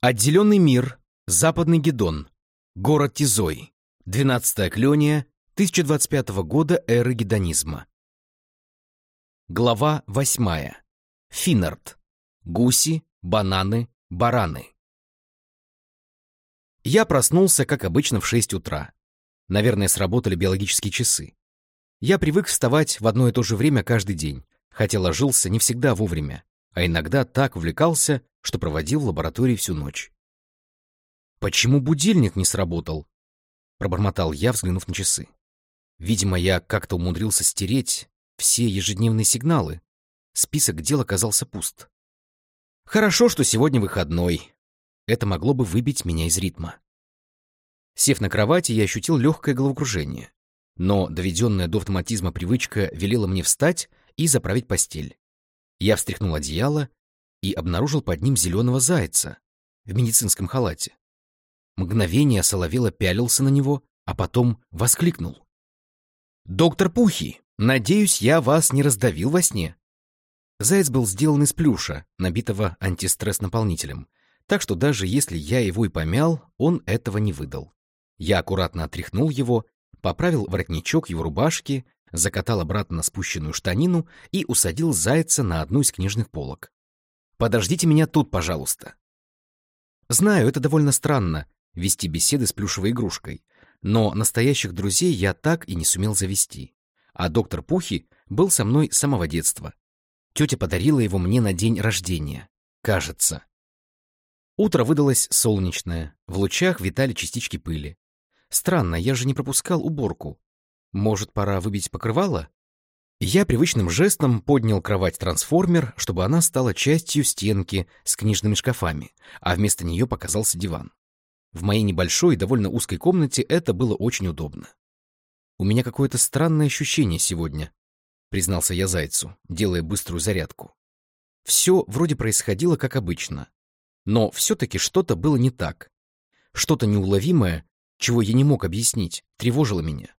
Отделенный мир. Западный Гедон. Город Тизой. 12 окления 1025 года эры гедонизма. Глава 8. Финнард. Гуси, бананы, бараны. Я проснулся, как обычно, в 6 утра. Наверное, сработали биологические часы. Я привык вставать в одно и то же время каждый день, хотя ложился не всегда вовремя, а иногда так увлекался, что проводил в лаборатории всю ночь. «Почему будильник не сработал?» — пробормотал я, взглянув на часы. Видимо, я как-то умудрился стереть все ежедневные сигналы. Список дел оказался пуст. Хорошо, что сегодня выходной. Это могло бы выбить меня из ритма. Сев на кровати, я ощутил легкое головокружение. Но доведенная до автоматизма привычка велела мне встать и заправить постель. Я встряхнул одеяло и обнаружил под ним зеленого зайца в медицинском халате. Мгновение Соловела пялился на него, а потом воскликнул. «Доктор Пухи, надеюсь, я вас не раздавил во сне?» Заяц был сделан из плюша, набитого антистресс-наполнителем, так что даже если я его и помял, он этого не выдал. Я аккуратно отряхнул его, поправил воротничок его рубашки, закатал обратно на спущенную штанину и усадил зайца на одну из книжных полок. «Подождите меня тут, пожалуйста». Знаю, это довольно странно — вести беседы с плюшевой игрушкой, но настоящих друзей я так и не сумел завести. А доктор Пухи был со мной с самого детства. Тетя подарила его мне на день рождения. Кажется. Утро выдалось солнечное, в лучах витали частички пыли. Странно, я же не пропускал уборку. Может, пора выбить покрывало? Я привычным жестом поднял кровать-трансформер, чтобы она стала частью стенки с книжными шкафами, а вместо нее показался диван. В моей небольшой и довольно узкой комнате это было очень удобно. «У меня какое-то странное ощущение сегодня», — признался я Зайцу, делая быструю зарядку. Все вроде происходило как обычно, но все-таки что-то было не так. Что-то неуловимое, чего я не мог объяснить, тревожило меня.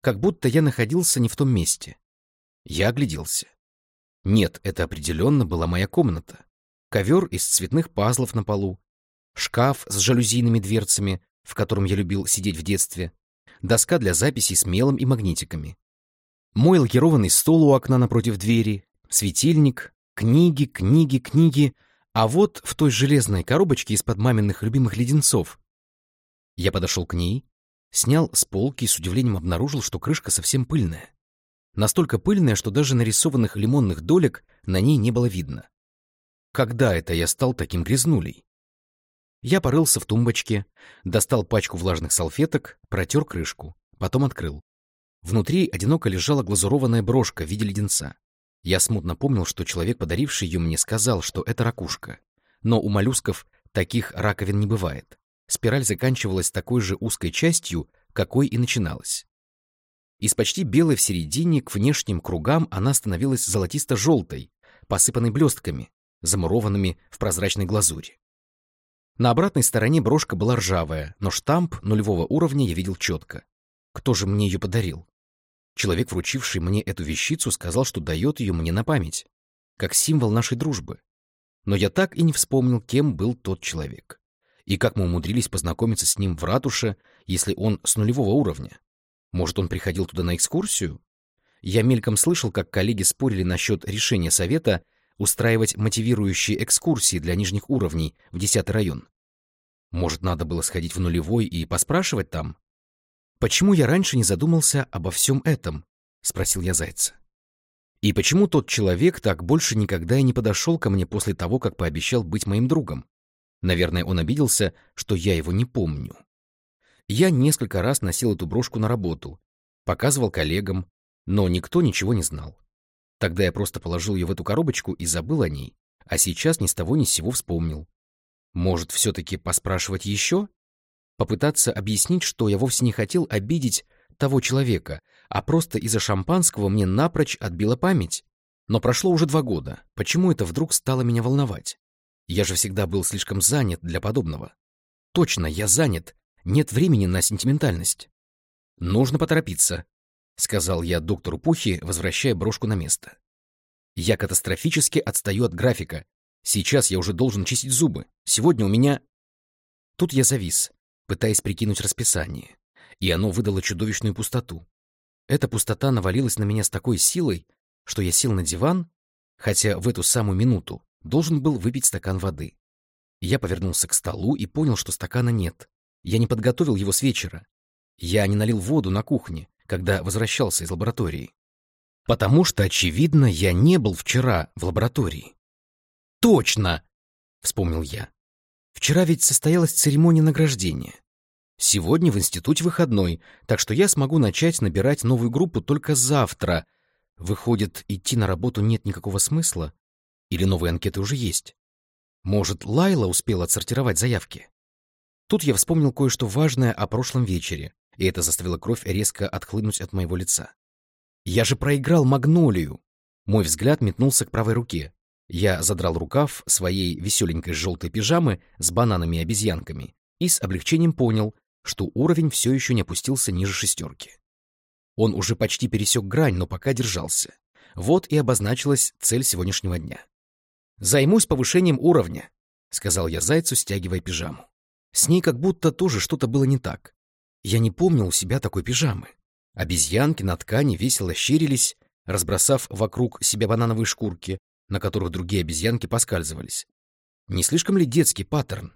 Как будто я находился не в том месте. Я огляделся. Нет, это определенно была моя комната. Ковер из цветных пазлов на полу, шкаф с жалюзийными дверцами, в котором я любил сидеть в детстве, доска для записей с мелом и магнитиками, мой лакированный стол у окна напротив двери, светильник, книги, книги, книги, а вот в той железной коробочке из-под маминых любимых леденцов. Я подошел к ней, снял с полки и с удивлением обнаружил, что крышка совсем пыльная. Настолько пыльная, что даже нарисованных лимонных долек на ней не было видно. Когда это я стал таким грязнулей? Я порылся в тумбочке, достал пачку влажных салфеток, протер крышку, потом открыл. Внутри одиноко лежала глазурованная брошка в виде леденца. Я смутно помнил, что человек, подаривший ее мне, сказал, что это ракушка. Но у моллюсков таких раковин не бывает. Спираль заканчивалась такой же узкой частью, какой и начиналась. Из почти белой в середине к внешним кругам она становилась золотисто-желтой, посыпанной блестками, замурованными в прозрачной глазури. На обратной стороне брошка была ржавая, но штамп нулевого уровня я видел четко. Кто же мне ее подарил? Человек, вручивший мне эту вещицу, сказал, что дает ее мне на память, как символ нашей дружбы. Но я так и не вспомнил, кем был тот человек. И как мы умудрились познакомиться с ним в ратуше, если он с нулевого уровня. Может, он приходил туда на экскурсию? Я мельком слышал, как коллеги спорили насчет решения совета устраивать мотивирующие экскурсии для нижних уровней в 10 район. Может, надо было сходить в нулевой и поспрашивать там? «Почему я раньше не задумался обо всем этом?» — спросил я Зайца. «И почему тот человек так больше никогда и не подошел ко мне после того, как пообещал быть моим другом? Наверное, он обиделся, что я его не помню. Я несколько раз носил эту брошку на работу, показывал коллегам, но никто ничего не знал. Тогда я просто положил ее в эту коробочку и забыл о ней, а сейчас ни с того ни с сего вспомнил. Может, все-таки поспрашивать еще? Попытаться объяснить, что я вовсе не хотел обидеть того человека, а просто из-за шампанского мне напрочь отбила память. Но прошло уже два года. Почему это вдруг стало меня волновать? Я же всегда был слишком занят для подобного. Точно, я занят, нет времени на сентиментальность. Нужно поторопиться, сказал я доктору Пухи, возвращая брошку на место. Я катастрофически отстаю от графика. Сейчас я уже должен чистить зубы. Сегодня у меня Тут я завис, пытаясь прикинуть расписание, и оно выдало чудовищную пустоту. Эта пустота навалилась на меня с такой силой, что я сел на диван, хотя в эту самую минуту должен был выпить стакан воды. Я повернулся к столу и понял, что стакана нет. Я не подготовил его с вечера. Я не налил воду на кухне, когда возвращался из лаборатории. Потому что, очевидно, я не был вчера в лаборатории. «Точно!» — вспомнил я. «Вчера ведь состоялась церемония награждения. Сегодня в институте выходной, так что я смогу начать набирать новую группу только завтра. Выходит, идти на работу нет никакого смысла? Или новые анкеты уже есть? Может, Лайла успела отсортировать заявки? Тут я вспомнил кое-что важное о прошлом вечере, и это заставило кровь резко отхлынуть от моего лица. Я же проиграл магнолию. Мой взгляд метнулся к правой руке. Я задрал рукав своей веселенькой желтой пижамы с бананами и обезьянками и с облегчением понял, что уровень все еще не опустился ниже шестерки. Он уже почти пересек грань, но пока держался. Вот и обозначилась цель сегодняшнего дня. «Займусь повышением уровня», — сказал я Зайцу, стягивая пижаму. С ней как будто тоже что-то было не так. Я не помнил у себя такой пижамы. Обезьянки на ткани весело щерились, разбросав вокруг себя банановые шкурки, на которых другие обезьянки поскальзывались. Не слишком ли детский паттерн?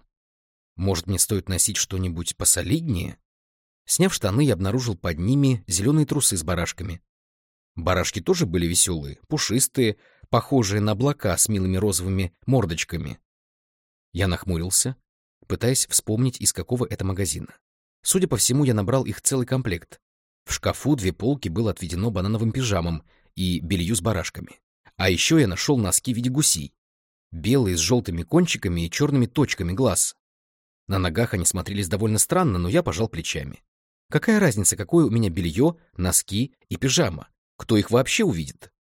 Может, мне стоит носить что-нибудь посолиднее? Сняв штаны, я обнаружил под ними зеленые трусы с барашками. Барашки тоже были веселые, пушистые, похожие на облака с милыми розовыми мордочками. Я нахмурился, пытаясь вспомнить, из какого это магазина. Судя по всему, я набрал их целый комплект. В шкафу две полки было отведено банановым пижамам и белью с барашками. А еще я нашел носки в виде гусей. Белые с желтыми кончиками и черными точками глаз. На ногах они смотрелись довольно странно, но я пожал плечами. Какая разница, какое у меня белье, носки и пижама? Кто их вообще увидит?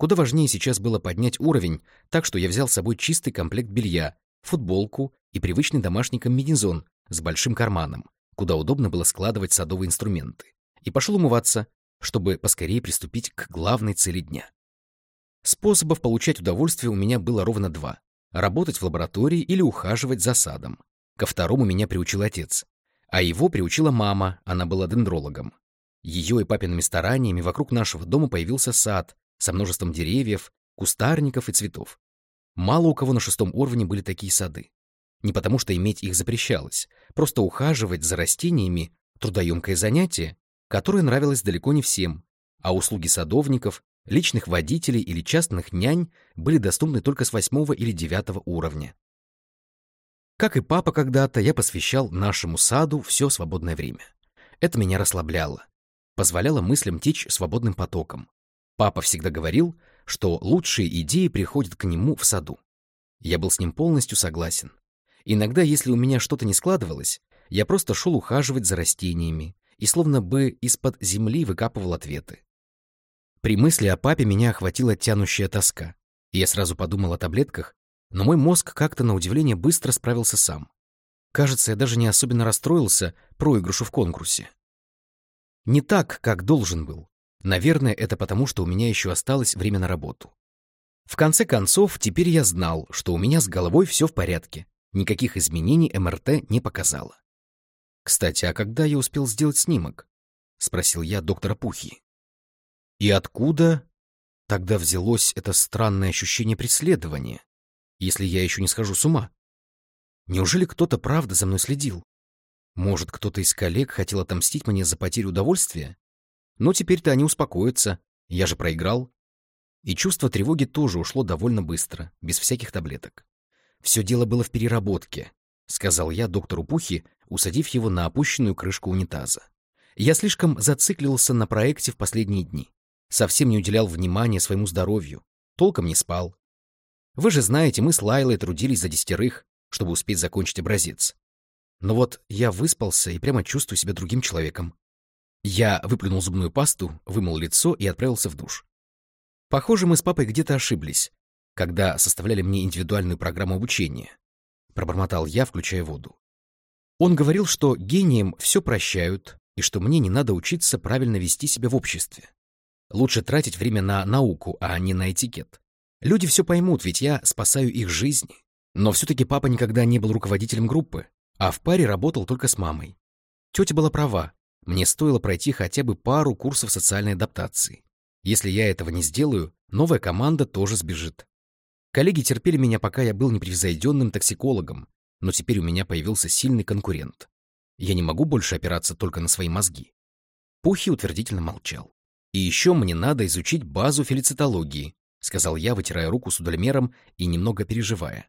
Куда важнее сейчас было поднять уровень, так что я взял с собой чистый комплект белья, футболку и привычный домашний комбинезон с большим карманом, куда удобно было складывать садовые инструменты, и пошел умываться, чтобы поскорее приступить к главной цели дня. Способов получать удовольствие у меня было ровно два — работать в лаборатории или ухаживать за садом. Ко второму меня приучил отец. А его приучила мама, она была дендрологом. Ее и папиными стараниями вокруг нашего дома появился сад со множеством деревьев, кустарников и цветов. Мало у кого на шестом уровне были такие сады. Не потому что иметь их запрещалось, просто ухаживать за растениями — трудоемкое занятие, которое нравилось далеко не всем, а услуги садовников, личных водителей или частных нянь были доступны только с восьмого или девятого уровня. Как и папа когда-то, я посвящал нашему саду все свободное время. Это меня расслабляло, позволяло мыслям течь свободным потоком. Папа всегда говорил, что лучшие идеи приходят к нему в саду. Я был с ним полностью согласен. Иногда, если у меня что-то не складывалось, я просто шел ухаживать за растениями и словно бы из-под земли выкапывал ответы. При мысли о папе меня охватила тянущая тоска, и я сразу подумал о таблетках, но мой мозг как-то на удивление быстро справился сам. Кажется, я даже не особенно расстроился проигрышу в конкурсе. Не так, как должен был. Наверное, это потому, что у меня еще осталось время на работу. В конце концов, теперь я знал, что у меня с головой все в порядке. Никаких изменений МРТ не показало. «Кстати, а когда я успел сделать снимок?» — спросил я доктора Пухи. «И откуда тогда взялось это странное ощущение преследования?» если я еще не схожу с ума? Неужели кто-то правда за мной следил? Может, кто-то из коллег хотел отомстить мне за потерю удовольствия? Но теперь-то они успокоятся, я же проиграл. И чувство тревоги тоже ушло довольно быстро, без всяких таблеток. Все дело было в переработке, сказал я доктору Пухи, усадив его на опущенную крышку унитаза. Я слишком зациклился на проекте в последние дни. Совсем не уделял внимания своему здоровью, толком не спал, вы же знаете, мы с Лайлой трудились за десятерых, чтобы успеть закончить образец. Но вот я выспался и прямо чувствую себя другим человеком. Я выплюнул зубную пасту, вымыл лицо и отправился в душ. Похоже, мы с папой где-то ошиблись, когда составляли мне индивидуальную программу обучения. Пробормотал я, включая воду. Он говорил, что гениям все прощают, и что мне не надо учиться правильно вести себя в обществе. Лучше тратить время на науку, а не на этикет. Люди все поймут, ведь я спасаю их жизни. Но все-таки папа никогда не был руководителем группы, А в паре работал только с мамой. Тетя была права, мне стоило пройти хотя бы пару курсов социальной адаптации. Если я этого не сделаю, новая команда тоже сбежит. Коллеги терпели меня, пока я был непревзойденным токсикологом, но теперь у меня появился сильный конкурент. Я не могу больше опираться только на свои мозги. Пухи утвердительно молчал. «И еще мне надо изучить базу фелицитологии», — сказал я, вытирая руку с удальмером и немного переживая.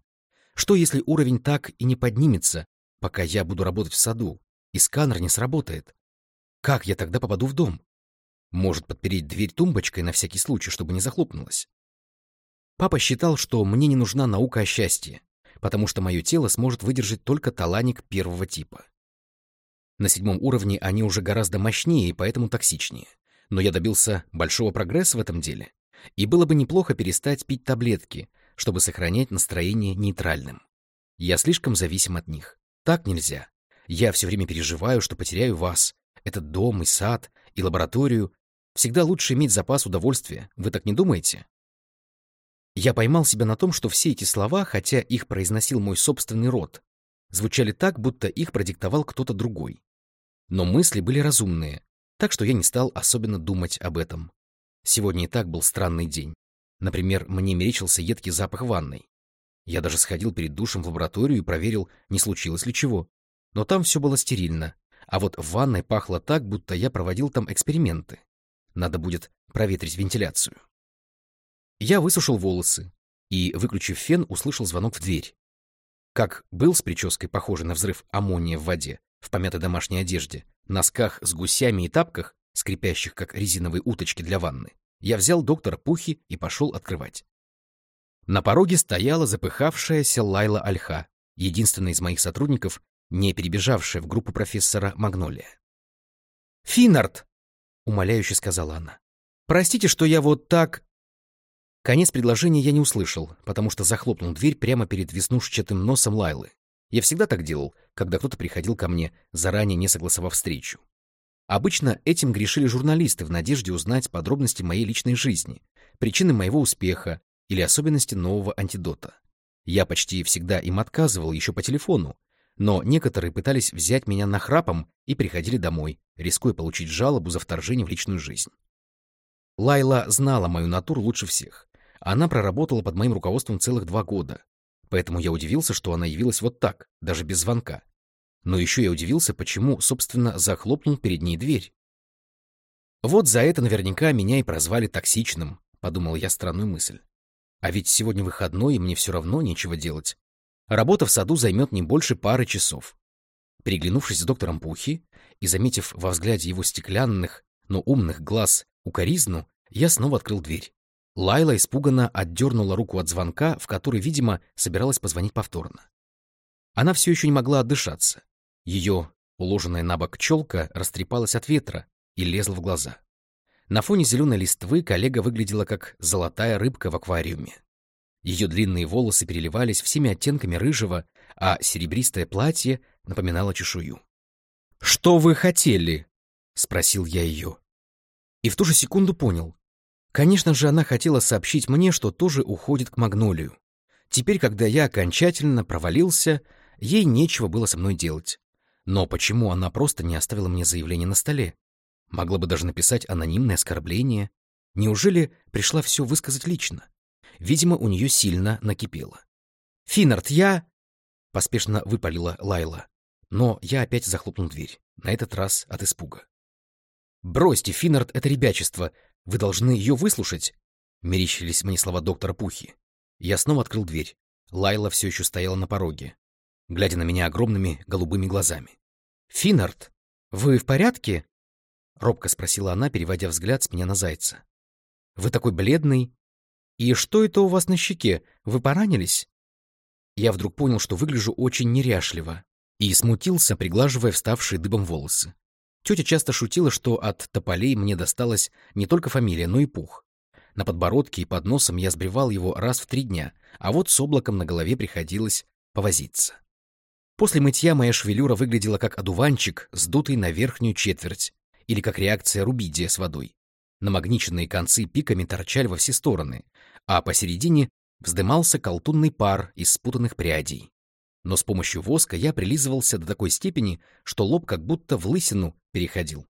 «Что, если уровень так и не поднимется, пока я буду работать в саду, и сканер не сработает? Как я тогда попаду в дом? Может, подпереть дверь тумбочкой на всякий случай, чтобы не захлопнулась?» Папа считал, что мне не нужна наука о счастье, потому что мое тело сможет выдержать только таланик первого типа. На седьмом уровне они уже гораздо мощнее и поэтому токсичнее. Но я добился большого прогресса в этом деле. И было бы неплохо перестать пить таблетки, чтобы сохранять настроение нейтральным. Я слишком зависим от них. Так нельзя. Я все время переживаю, что потеряю вас, этот дом и сад, и лабораторию. Всегда лучше иметь запас удовольствия. Вы так не думаете? Я поймал себя на том, что все эти слова, хотя их произносил мой собственный род, звучали так, будто их продиктовал кто-то другой. Но мысли были разумные, так что я не стал особенно думать об этом. Сегодня и так был странный день. Например, мне мерещился едкий запах ванной. Я даже сходил перед душем в лабораторию и проверил, не случилось ли чего. Но там все было стерильно, а вот в ванной пахло так, будто я проводил там эксперименты. Надо будет проветрить вентиляцию. Я высушил волосы и, выключив фен, услышал звонок в дверь. Как был с прической, похожей на взрыв аммония в воде, в помятой домашней одежде, носках с гусями и тапках, скрипящих как резиновые уточки для ванны, я взял доктора Пухи и пошел открывать. На пороге стояла запыхавшаяся Лайла Альха, единственная из моих сотрудников, не перебежавшая в группу профессора Магнолия. «Финнард!» — умоляюще сказала она. «Простите, что я вот так...» Конец предложения я не услышал, потому что захлопнул дверь прямо перед веснушчатым носом Лайлы. Я всегда так делал, когда кто-то приходил ко мне, заранее не согласовав встречу. Обычно этим грешили журналисты в надежде узнать подробности моей личной жизни, причины моего успеха или особенности нового антидота. Я почти всегда им отказывал еще по телефону, но некоторые пытались взять меня нахрапом и приходили домой, рискуя получить жалобу за вторжение в личную жизнь. Лайла знала мою натуру лучше всех. Она проработала под моим руководством целых два года, Поэтому я удивился, что она явилась вот так, даже без звонка. Но еще я удивился, почему, собственно, захлопнул перед ней дверь. Вот за это наверняка меня и прозвали токсичным, подумал я странную мысль. А ведь сегодня выходной, и мне все равно нечего делать. Работа в саду займет не больше пары часов. Переглянувшись с доктором Пухи и заметив во взгляде его стеклянных, но умных глаз укоризну, я снова открыл дверь. Лайла испуганно отдернула руку от звонка, в который, видимо, собиралась позвонить повторно. Она все еще не могла отдышаться. Ее уложенная на бок челка растрепалась от ветра и лезла в глаза. На фоне зеленой листвы коллега выглядела как золотая рыбка в аквариуме. Ее длинные волосы переливались всеми оттенками рыжего, а серебристое платье напоминало чешую. «Что вы хотели?» — спросил я ее. И в ту же секунду понял. Конечно же, она хотела сообщить мне, что тоже уходит к Магнолию. Теперь, когда я окончательно провалился, ей нечего было со мной делать. Но почему она просто не оставила мне заявление на столе? Могла бы даже написать анонимное оскорбление. Неужели пришла все высказать лично? Видимо, у нее сильно накипело. «Финнард, я...» — поспешно выпалила Лайла. Но я опять захлопнул дверь, на этот раз от испуга. «Бросьте, Финнард, это ребячество. Вы должны ее выслушать!» Мерещились мне слова доктора Пухи. Я снова открыл дверь. Лайла все еще стояла на пороге, глядя на меня огромными голубыми глазами. «Финнард, вы в порядке?» Робко спросила она, переводя взгляд с меня на зайца. «Вы такой бледный. И что это у вас на щеке? Вы поранились?» Я вдруг понял, что выгляжу очень неряшливо, и смутился, приглаживая вставшие дыбом волосы. Тетя часто шутила, что от тополей мне досталась не только фамилия, но и пух. На подбородке и под носом я сбривал его раз в три дня, а вот с облаком на голове приходилось повозиться. После мытья моя шевелюра выглядела как одуванчик, сдутый на верхнюю четверть, или как реакция рубидия с водой. Намагниченные концы пиками торчали во все стороны, а посередине вздымался колтунный пар из спутанных прядей. но с помощью воска я прилизывался до такой степени, что лоб как будто в лысину переходил.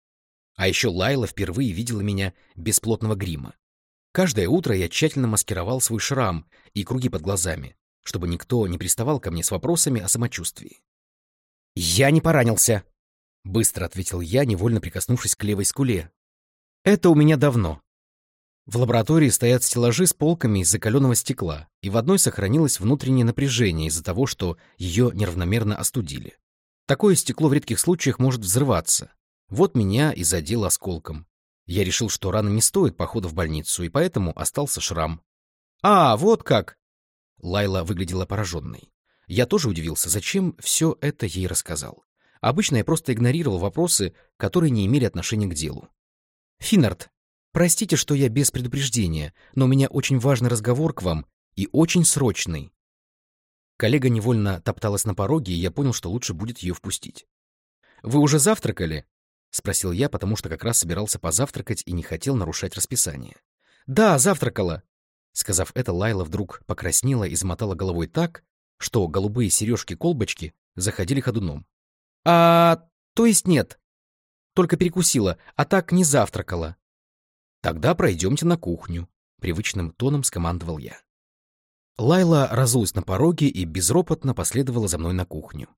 А еще Лайла впервые видела меня без плотного грима. Каждое утро я тщательно маскировал свой шрам и круги под глазами, чтобы никто не приставал ко мне с вопросами о самочувствии. «Я не поранился», — быстро ответил я, невольно прикоснувшись к левой скуле. «Это у меня давно. В лаборатории стоят стеллажи с полками из закаленного стекла, и в одной сохранилось внутреннее напряжение из-за того, что ее неравномерно остудили. Такое стекло в редких случаях может взрываться. Вот меня и задело осколком. Я решил, что рано не стоит похода в больницу, и поэтому остался шрам. «А, вот как!» Лайла выглядела пораженной. Я тоже удивился, зачем все это ей рассказал. Обычно я просто игнорировал вопросы, которые не имели отношения к делу. «Финнард, Простите, что я без предупреждения, но у меня очень важный разговор к вам и очень срочный. Коллега невольно топталась на пороге, и я понял, что лучше будет ее впустить. «Вы уже завтракали?» — спросил я, потому что как раз собирался позавтракать и не хотел нарушать расписание. «Да, завтракала!» Сказав это, Лайла вдруг покраснела и замотала головой так, что голубые сережки-колбочки заходили ходуном. «А, то есть нет. Только перекусила, а так не завтракала. «Тогда пройдемте на кухню», — привычным тоном скомандовал я. Лайла разулась на пороге и безропотно последовала за мной на кухню.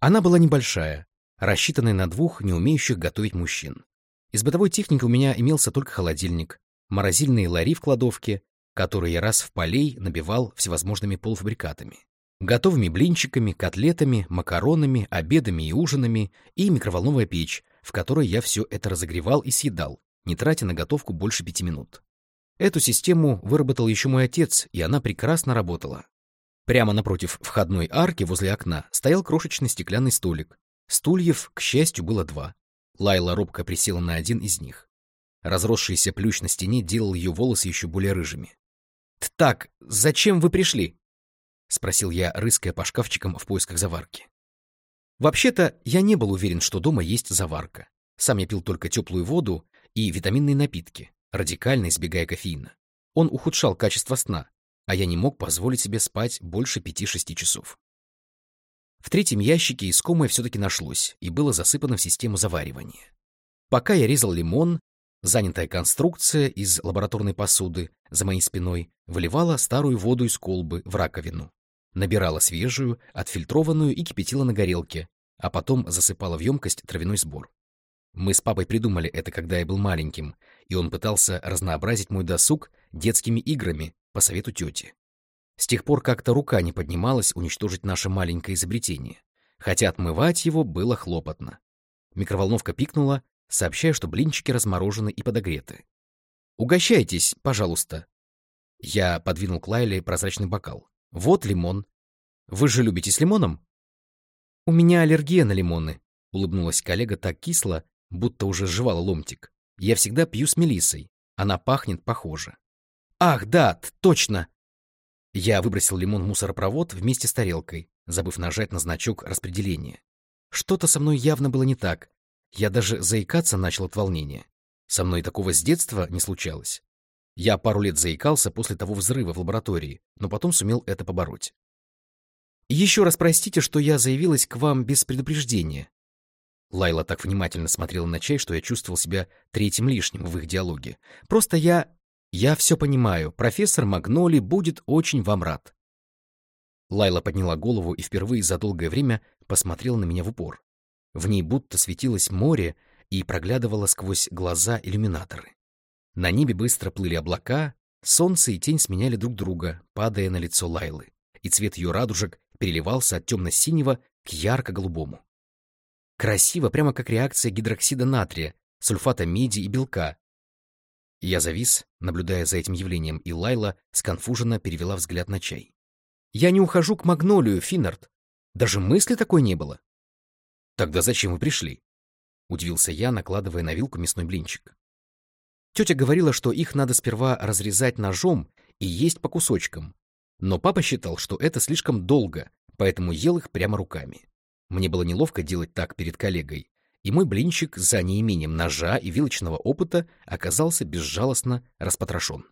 Она была небольшая, рассчитанная на двух не умеющих готовить мужчин. Из бытовой техники у меня имелся только холодильник, морозильные лари в кладовке, которые я раз в полей набивал всевозможными полуфабрикатами, готовыми блинчиками, котлетами, макаронами, обедами и ужинами и микроволновая печь, в которой я все это разогревал и съедал, не тратя на готовку больше пяти минут. Эту систему выработал еще мой отец, и она прекрасно работала. Прямо напротив входной арки возле окна стоял крошечный стеклянный столик. Стульев, к счастью, было два. Лайла робко присела на один из них. Разросшийся плющ на стене делал ее волосы еще более рыжими. «Так, зачем вы пришли?» — спросил я, рыская по шкафчикам в поисках заварки. Вообще-то, я не был уверен, что дома есть заварка. Сам я пил только теплую воду и витаминные напитки, радикально избегая кофеина. Он ухудшал качество сна, а я не мог позволить себе спать больше пяти-шести часов. В третьем ящике искомое все-таки нашлось и было засыпано в систему заваривания. Пока я резал лимон, занятая конструкция из лабораторной посуды за моей спиной выливала старую воду из колбы в раковину, набирала свежую, отфильтрованную и кипятила на горелке, а потом засыпала в емкость травяной сбор. Мы с папой придумали это, когда я был маленьким, и он пытался разнообразить мой досуг детскими играми по совету тети. С тех пор как-то рука не поднималась уничтожить наше маленькое изобретение, хотя отмывать его было хлопотно. Микроволновка пикнула, сообщая, что блинчики разморожены и подогреты. «Угощайтесь, пожалуйста». Я подвинул к Лайле прозрачный бокал. «Вот лимон. Вы же любите с лимоном?» «У меня аллергия на лимоны», — улыбнулась коллега так кисло, будто уже жевала ломтик. Я всегда пью с мелиссой. Она пахнет похоже. Ах, да, точно! Я выбросил лимон в мусоропровод вместе с тарелкой, забыв нажать на значок распределения. Что-то со мной явно было не так. Я даже заикаться начал от волнения. Со мной такого с детства не случалось. Я пару лет заикался после того взрыва в лаборатории, но потом сумел это побороть. Еще раз простите, что я заявилась к вам без предупреждения. Лайла так внимательно смотрела на чай, что я чувствовал себя третьим лишним в их диалоге. Просто я... Я все понимаю. Профессор Магноли будет очень вам рад. Лайла подняла голову и впервые за долгое время посмотрела на меня в упор. В ней будто светилось море и проглядывало сквозь глаза иллюминаторы. На небе быстро плыли облака, солнце и тень сменяли друг друга, падая на лицо Лайлы, и цвет ее радужек переливался от темно-синего к ярко-голубому. Красиво, прямо как реакция гидроксида натрия, сульфата меди и белка. Я завис, наблюдая за этим явлением, и Лайла сконфуженно перевела взгляд на чай. «Я не ухожу к Магнолию, Финнард. Даже мысли такой не было». «Тогда зачем вы пришли?» — удивился я, накладывая на вилку мясной блинчик. Тетя говорила, что их надо сперва разрезать ножом и есть по кусочкам. Но папа считал, что это слишком долго, поэтому ел их прямо руками. Мне было неловко делать так перед коллегой, и мой блинчик за неимением ножа и вилочного опыта оказался безжалостно распотрошен.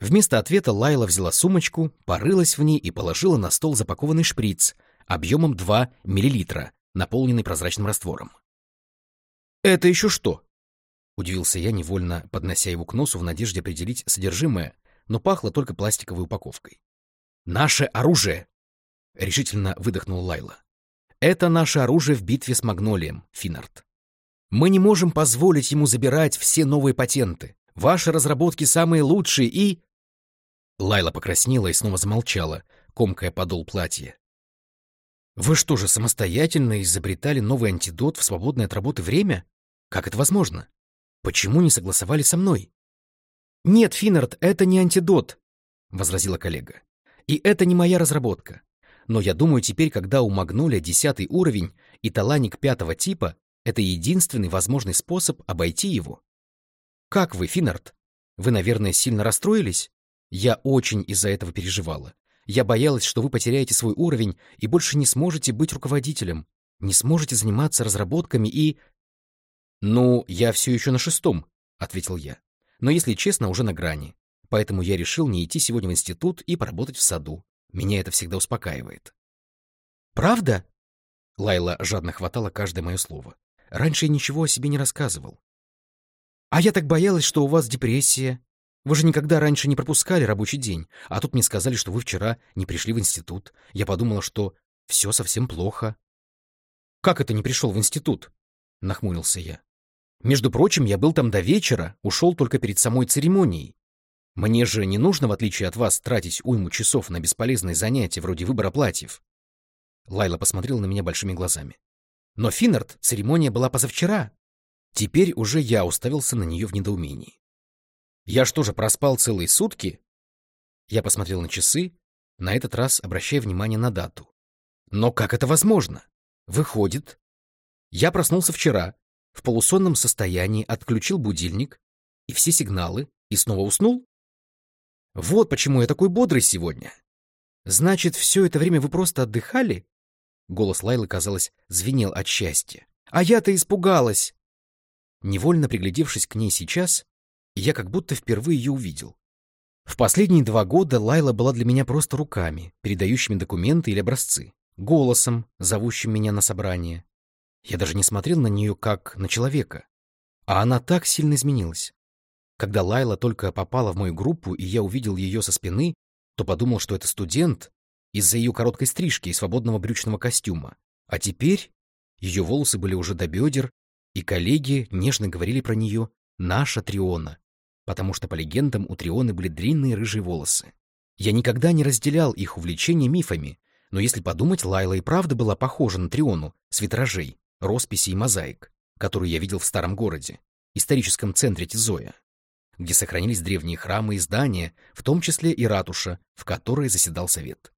Вместо ответа Лайла взяла сумочку, порылась в ней и положила на стол запакованный шприц, объемом 2 мл, наполненный прозрачным раствором. «Это еще что?» Удивился я, невольно поднося его к носу в надежде определить содержимое, но пахло только пластиковой упаковкой. «Наше оружие!» — решительно выдохнул Лайла. «Это наше оружие в битве с Магнолием, Финард. Мы не можем позволить ему забирать все новые патенты. Ваши разработки самые лучшие и...» Лайла покраснела и снова замолчала, комкая подол платья. «Вы что же, самостоятельно изобретали новый антидот в свободное от работы время? Как это возможно? Почему не согласовали со мной?» «Нет, Финнард, это не антидот», — возразила коллега. «И это не моя разработка. Но я думаю, теперь, когда у Магнолия десятый уровень и таланик пятого типа, это единственный возможный способ обойти его. Как вы, Финнард? Вы, наверное, сильно расстроились? Я очень из-за этого переживала. Я боялась, что вы потеряете свой уровень и больше не сможете быть руководителем, не сможете заниматься разработками и... «Ну, я все еще на шестом», — ответил я. «Но, если честно, уже на грани. Поэтому я решил не идти сегодня в институт и поработать в саду. Меня это всегда успокаивает». «Правда?» Лайла жадно хватала каждое мое слово. «Раньше я ничего о себе не рассказывал. А я так боялась, что у вас депрессия, вы же никогда раньше не пропускали рабочий день, а тут мне сказали, что вы вчера не пришли в институт. Я подумала, что все совсем плохо. «Как это не пришел в институт?» — нахмурился я. «Между прочим, я был там до вечера, ушел только перед самой церемонией. Мне же не нужно, в отличие от вас, тратить уйму часов на бесполезные занятия вроде выбора платьев». Лайла посмотрела на меня большими глазами. «Но, Финнард, церемония была позавчера». Теперь уже я уставился на нее в недоумении. Я что же, проспал целые сутки? Я посмотрел на часы, на этот раз обращая внимание на дату. Но как это возможно? Выходит, я проснулся вчера, в полусонном состоянии отключил будильник и все сигналы, и снова уснул? Вот почему я такой бодрый сегодня. Значит, все это время вы просто отдыхали? Голос Лайлы, казалось, звенел от счастья. А я-то испугалась. Невольно приглядевшись к ней сейчас, я как будто впервые ее увидел. В последние два года Лайла была для меня просто руками, передающими документы или образцы, голосом, зовущим меня на собрание. Я даже не смотрел на нее как на человека. А она так сильно изменилась. Когда Лайла только попала в мою группу, и я увидел ее со спины, то подумал, что это студент из-за ее короткой стрижки и свободного брючного костюма. А теперь ее волосы были уже до бедер, и коллеги нежно говорили про нее наша Триона, потому что, по легендам, у Трионы были длинные рыжие волосы. Я никогда не разделял их увлечение мифами, но если подумать, Лайла и правда была похожа на Триону с витражей, росписей и мозаик, которую я видел в старом городе, историческом центре Тизоя, где сохранились древние храмы и здания, в том числе и ратуша, в которой заседал совет.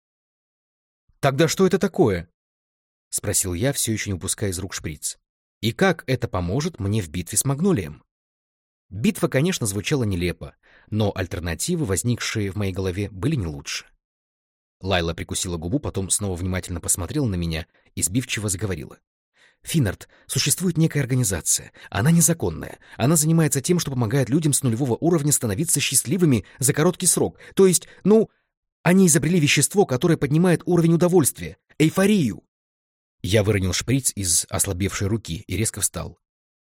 «Тогда что это такое?» — спросил я, все еще не упуская из рук шприц. «И как это поможет мне в битве с Магнолием?» Битва, конечно, звучала нелепо, но альтернативы, возникшие в моей голове, были не лучше. Лайла прикусила губу, потом снова внимательно посмотрела на меня и сбивчиво заговорила. «Финнард, существует некая организация. Она незаконная. Она занимается тем, что помогает людям с нулевого уровня становиться счастливыми за короткий срок. То есть, ну, они изобрели вещество, которое поднимает уровень удовольствия. Эйфорию. Я выронил шприц из ослабевшей руки и резко встал.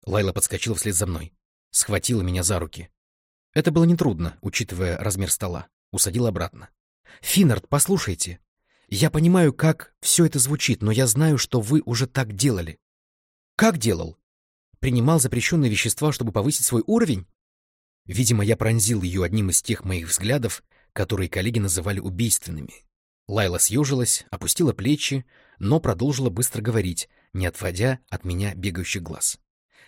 Лайла подскочила вслед за мной схватила меня за руки. Это было нетрудно, учитывая размер стола. Усадила обратно. «Финнард, послушайте. Я понимаю, как все это звучит, но я знаю, что вы уже так делали». «Как делал? Принимал запрещенные вещества, чтобы повысить свой уровень?» Видимо, я пронзил ее одним из тех моих взглядов, которые коллеги называли убийственными. Лайла съежилась, опустила плечи, но продолжила быстро говорить, не отводя от меня бегающих глаз.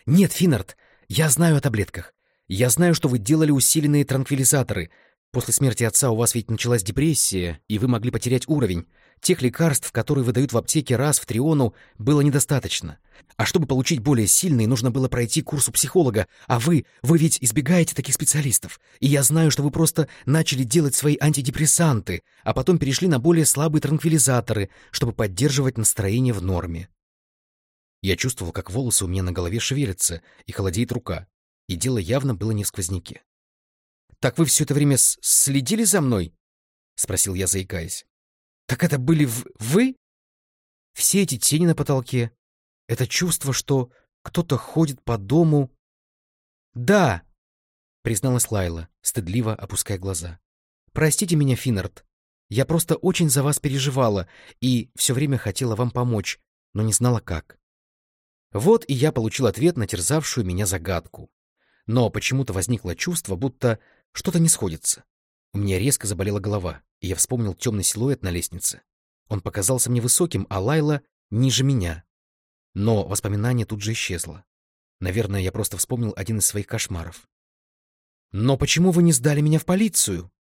«Нет, Финнард, я знаю о таблетках. Я знаю, что вы делали усиленные транквилизаторы. После смерти отца у вас ведь началась депрессия, и вы могли потерять уровень. Тех лекарств, которые выдают в аптеке раз в триону, было недостаточно. А чтобы получить более сильные, нужно было пройти курс у психолога. А вы, вы ведь избегаете таких специалистов. И я знаю, что вы просто начали делать свои антидепрессанты, а потом перешли на более слабые транквилизаторы, чтобы поддерживать настроение в норме. Я чувствовал, как волосы у меня на голове шевелятся и холодеет рука, и дело явно было не в сквозняке. «Так вы все это время следили за мной?» — спросил я, заикаясь. «Так это были вы?» Все эти тени на потолке. Это чувство, что кто-то ходит по дому. «Да!» — призналась Лайла, стыдливо опуская глаза. «Простите меня, Финнард. Я просто очень за вас переживала и все время хотела вам помочь, но не знала как». Вот и я получил ответ на терзавшую меня загадку. Но почему-то возникло чувство, будто что-то не сходится. У меня резко заболела голова, и я вспомнил темный силуэт на лестнице. Он показался мне высоким, а Лайла — ниже меня. Но воспоминание тут же исчезло. Наверное, я просто вспомнил один из своих кошмаров. «Но почему вы не сдали меня в полицию?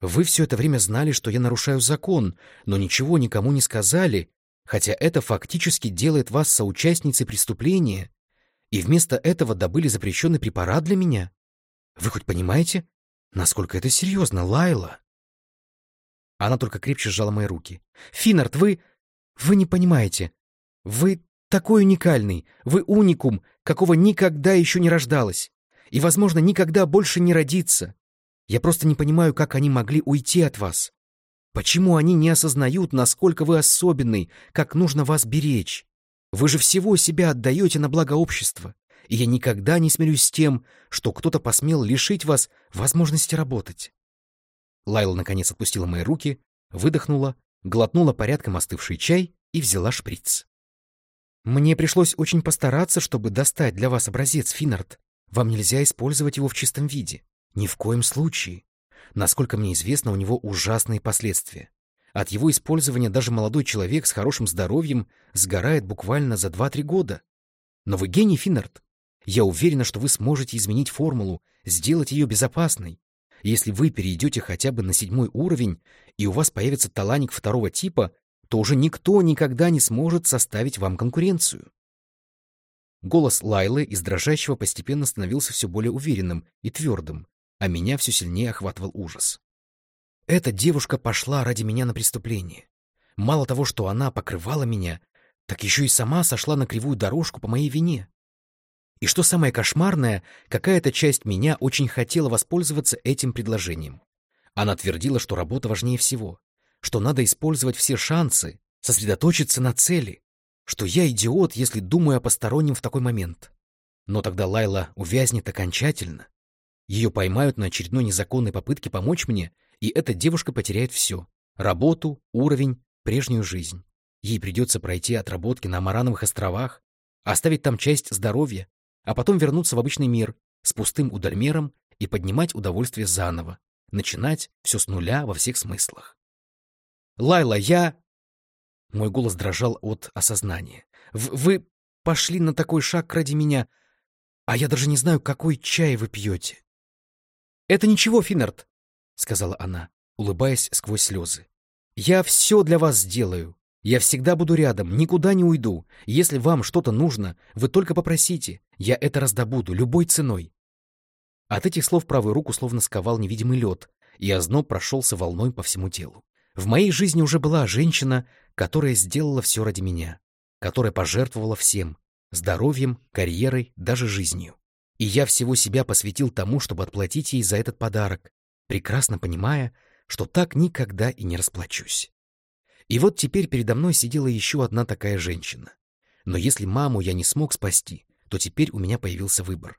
Вы все это время знали, что я нарушаю закон, но ничего никому не сказали, хотя это фактически делает вас соучастницей преступления, и вместо этого добыли запрещенный препарат для меня. Вы хоть понимаете, насколько это серьезно, Лайла?» Она только крепче сжала мои руки. «Финнард, вы... вы не понимаете. Вы такой уникальный, вы уникум, какого никогда еще не рождалось. И, возможно, никогда больше не родится. Я просто не понимаю, как они могли уйти от вас. Почему они не осознают, насколько вы особенный, как нужно вас беречь? Вы же всего себя отдаете на благо общества, и я никогда не смирюсь с тем, что кто-то посмел лишить вас возможности работать. Лайла наконец отпустила мои руки, выдохнула, глотнула порядком остывший чай и взяла шприц. «Мне пришлось очень постараться, чтобы достать для вас образец, Финнард. Вам нельзя использовать его в чистом виде. Ни в коем случае. Насколько мне известно, у него ужасные последствия. От его использования даже молодой человек с хорошим здоровьем сгорает буквально за 2-3 года. Но вы гений, Финнард. Я уверена, что вы сможете изменить формулу, сделать ее безопасной, если вы перейдете хотя бы на седьмой уровень, и у вас появится таланник второго типа, то уже никто никогда не сможет составить вам конкуренцию. Голос Лайлы из дрожащего постепенно становился все более уверенным и твердым, а меня все сильнее охватывал ужас. Эта девушка пошла ради меня на преступление. Мало того, что она покрывала меня, так еще и сама сошла на кривую дорожку по моей вине. И что самое кошмарное, какая-то часть меня очень хотела воспользоваться этим предложением. Она твердила, что работа важнее всего, что надо использовать все шансы, сосредоточиться на цели, что я идиот, если думаю о постороннем в такой момент. Но тогда Лайла увязнет окончательно. Ее поймают на очередной незаконной попытке помочь мне, и эта девушка потеряет все — работу, уровень, прежнюю жизнь. Ей придется пройти отработки на Амарановых островах, оставить там часть здоровья, а потом вернуться в обычный мир с пустым удальмером и поднимать удовольствие заново, начинать все с нуля во всех смыслах. «Лайла, я...» Мой голос дрожал от осознания. «Вы пошли на такой шаг ради меня, а я даже не знаю, какой чай вы пьете». «Это ничего, Финнард», — сказала она, улыбаясь сквозь слезы. «Я все для вас сделаю. Я всегда буду рядом, никуда не уйду. Если вам что-то нужно, вы только попросите. Я это раздобуду, любой ценой. От этих слов правую руку словно сковал невидимый лед, и озноб прошелся волной по всему телу. В моей жизни уже была женщина, которая сделала все ради меня, которая пожертвовала всем — здоровьем, карьерой, даже жизнью. И я всего себя посвятил тому, чтобы отплатить ей за этот подарок, прекрасно понимая, что так никогда и не расплачусь. И вот теперь передо мной сидела еще одна такая женщина. Но если маму я не смог спасти, то теперь у меня появился выбор.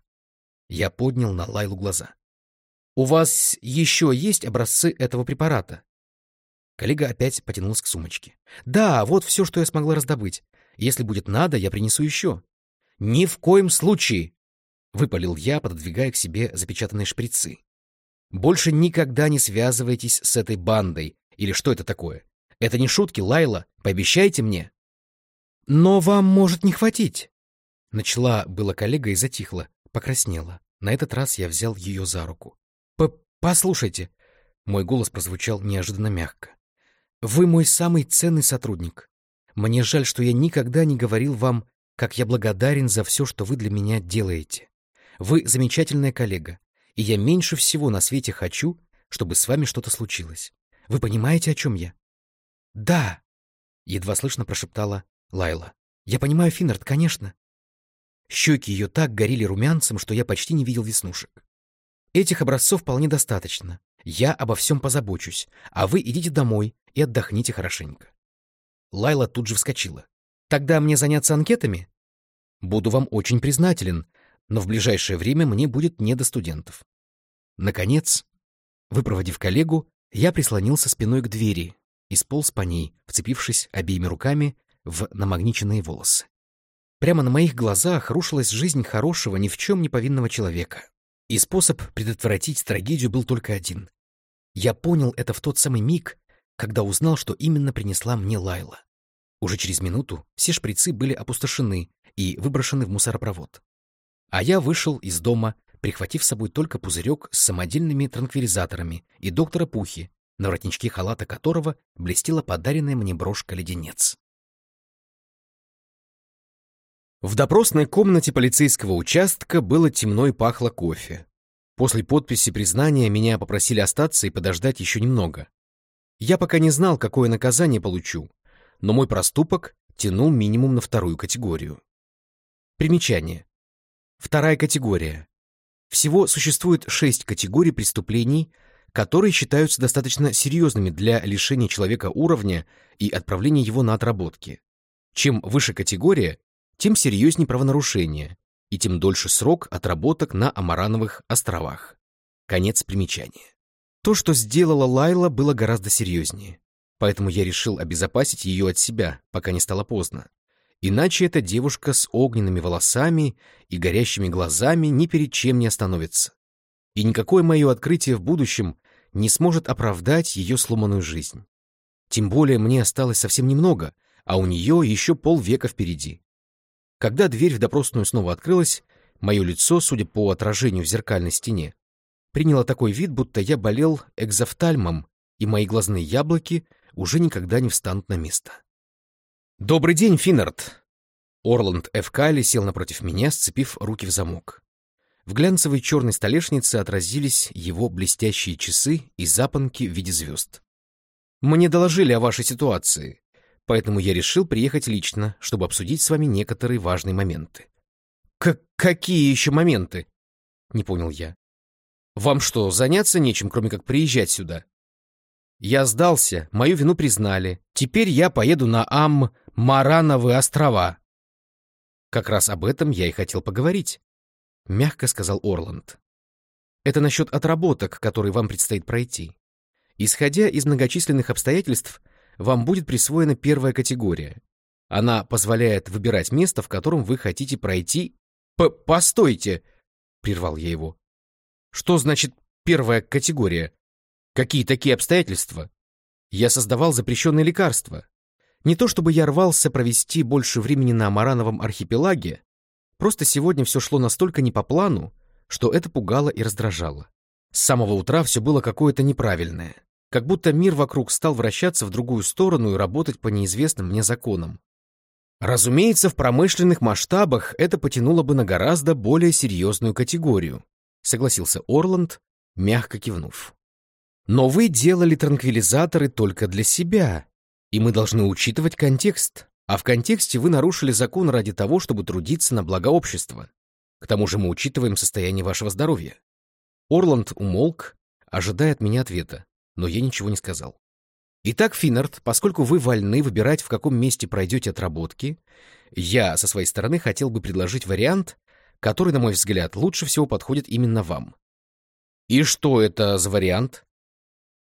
Я поднял на Лайлу глаза. «У вас еще есть образцы этого препарата?» Коллега опять потянулась к сумочке. «Да, вот все, что я смогла раздобыть. Если будет надо, я принесу еще». «Ни в коем случае!» — выпалил я, пододвигая к себе запечатанные шприцы. «Больше никогда не связывайтесь с этой бандой. Или что это такое? Это не шутки, Лайла. Пообещайте мне. Но вам может не хватить. Начала была коллега и затихла, покраснела. На этот раз я взял ее за руку. П «Послушайте». Мой голос прозвучал неожиданно мягко. «Вы мой самый ценный сотрудник. Мне жаль, что я никогда не говорил вам, как я благодарен за все, что вы для меня делаете. Вы замечательная коллега, и я меньше всего на свете хочу, чтобы с вами что-то случилось. Вы понимаете, о чем я? «Да!» — едва слышно прошептала Лайла. «Я понимаю, Финнард, конечно». Щеки ее так горели румянцем, что я почти не видел веснушек. «Этих образцов вполне достаточно. Я обо всем позабочусь, а вы идите домой и отдохните хорошенько». Лайла тут же вскочила. «Тогда мне заняться анкетами?» «Буду вам очень признателен, но в ближайшее время мне будет не до студентов». Наконец, выпроводив коллегу, я прислонился спиной к двери и сполз по ней, вцепившись обеими руками в намагниченные волосы. Прямо на моих глазах рушилась жизнь хорошего, ни в чем не повинного человека. И способ предотвратить трагедию был только один. Я понял это в тот самый миг, когда узнал, что именно принесла мне Лайла. Уже через минуту все шприцы были опустошены и выброшены в мусоропровод. А я вышел из дома, прихватив с собой только пузырек с самодельными транквилизаторами и доктора Пухи, на воротничке халата которого блестела подаренная мне брошка-леденец. В допросной комнате полицейского участка было темно и пахло кофе. После подписи признания меня попросили остаться и подождать еще немного. Я пока не знал, какое наказание получу, но мой проступок тянул минимум на вторую категорию. Примечание. Вторая категория. Всего существует шесть категорий преступлений, которые считаются достаточно серьезными для лишения человека уровня и отправления его на отработки. Чем выше категория, тем серьезнее правонарушение, и тем дольше срок отработок на Амарановых островах. Конец примечания. То, что сделала Лайла, было гораздо серьезнее. Поэтому я решил обезопасить ее от себя, пока не стало поздно. Иначе эта девушка с огненными волосами и горящими глазами ни перед чем не остановится. И никакое мое открытие в будущем не сможет оправдать ее сломанную жизнь. Тем более мне осталось совсем немного, а у нее еще полвека впереди. Когда дверь в допросную снова открылась, мое лицо, судя по отражению в зеркальной стене, приняло такой вид, будто я болел экзофтальмом, и мои глазные яблоки уже никогда не встанут на место. «Добрый день, Финнард!» Орланд Ф. Кайли сел напротив меня, сцепив руки в замок. В глянцевой черной столешнице отразились его блестящие часы и запонки в виде звезд. «Мне доложили о вашей ситуации, поэтому я решил приехать лично, чтобы обсудить с вами некоторые важные моменты». К «Какие еще моменты?» — не понял я. Вам что, заняться нечем, кроме как приезжать сюда? Я сдался, мою вину признали. Теперь я поеду на Ам Марановы острова. Как раз об этом я и хотел поговорить, мягко сказал Орланд. Это насчет отработок, которые вам предстоит пройти. Исходя из многочисленных обстоятельств, вам будет присвоена первая категория. Она позволяет выбирать место, в котором вы хотите пройти... П «Постойте!» — прервал я его. Что значит первая категория? Какие такие обстоятельства? Я создавал запрещенные лекарства. Не то чтобы я рвался провести больше времени на Амарановом архипелаге, просто сегодня все шло настолько не по плану, что это пугало и раздражало. С самого утра все было какое-то неправильное, как будто мир вокруг стал вращаться в другую сторону и работать по неизвестным мне законам. Разумеется, в промышленных масштабах это потянуло бы на гораздо более серьезную категорию, — согласился Орланд, мягко кивнув. «Но вы делали транквилизаторы только для себя, и мы должны учитывать контекст, а в контексте вы нарушили закон ради того, чтобы трудиться на благо общества. К тому же мы учитываем состояние вашего здоровья». Орланд умолк, ожидая от меня ответа, но я ничего не сказал. Итак, Финнард, поскольку вы вольны выбирать, в каком месте пройдете отработки, я, со своей стороны, хотел бы предложить вариант, который, на мой взгляд, лучше всего подходит именно вам. И что это за вариант?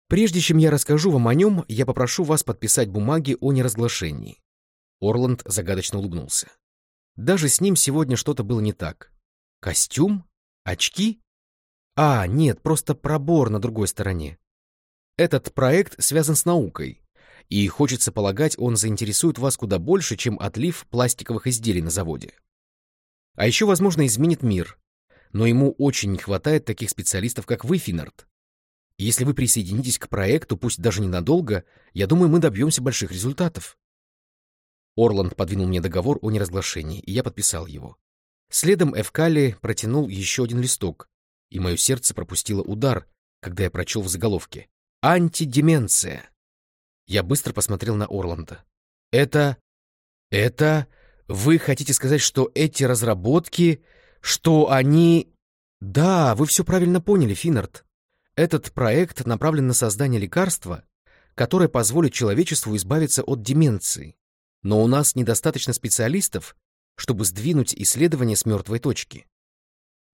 Прежде чем я расскажу вам о нем, я попрошу вас подписать бумаги о неразглашении. Орланд загадочно улыбнулся. Даже с ним сегодня что-то было не так. Костюм? Очки? А, нет, просто пробор на другой стороне. Этот проект связан с наукой, и, хочется полагать, он заинтересует вас куда больше, чем отлив пластиковых изделий на заводе. А еще, возможно, изменит мир. Но ему очень не хватает таких специалистов, как вы, Финнард. Если вы присоединитесь к проекту, пусть даже ненадолго, я думаю, мы добьемся больших результатов. Орланд подвинул мне договор о неразглашении, и я подписал его. Следом Эвкали протянул еще один листок, и мое сердце пропустило удар, когда я прочел в заголовке «Антидеменция». Я быстро посмотрел на Орланда. «Это... это...» Вы хотите сказать, что эти разработки, что они... Да, вы все правильно поняли, Финнард. Этот проект направлен на создание лекарства, которая позволит человечеству избавиться от деменции. Но у нас недостаточно специалистов, чтобы сдвинуть исследования с мертвой точки.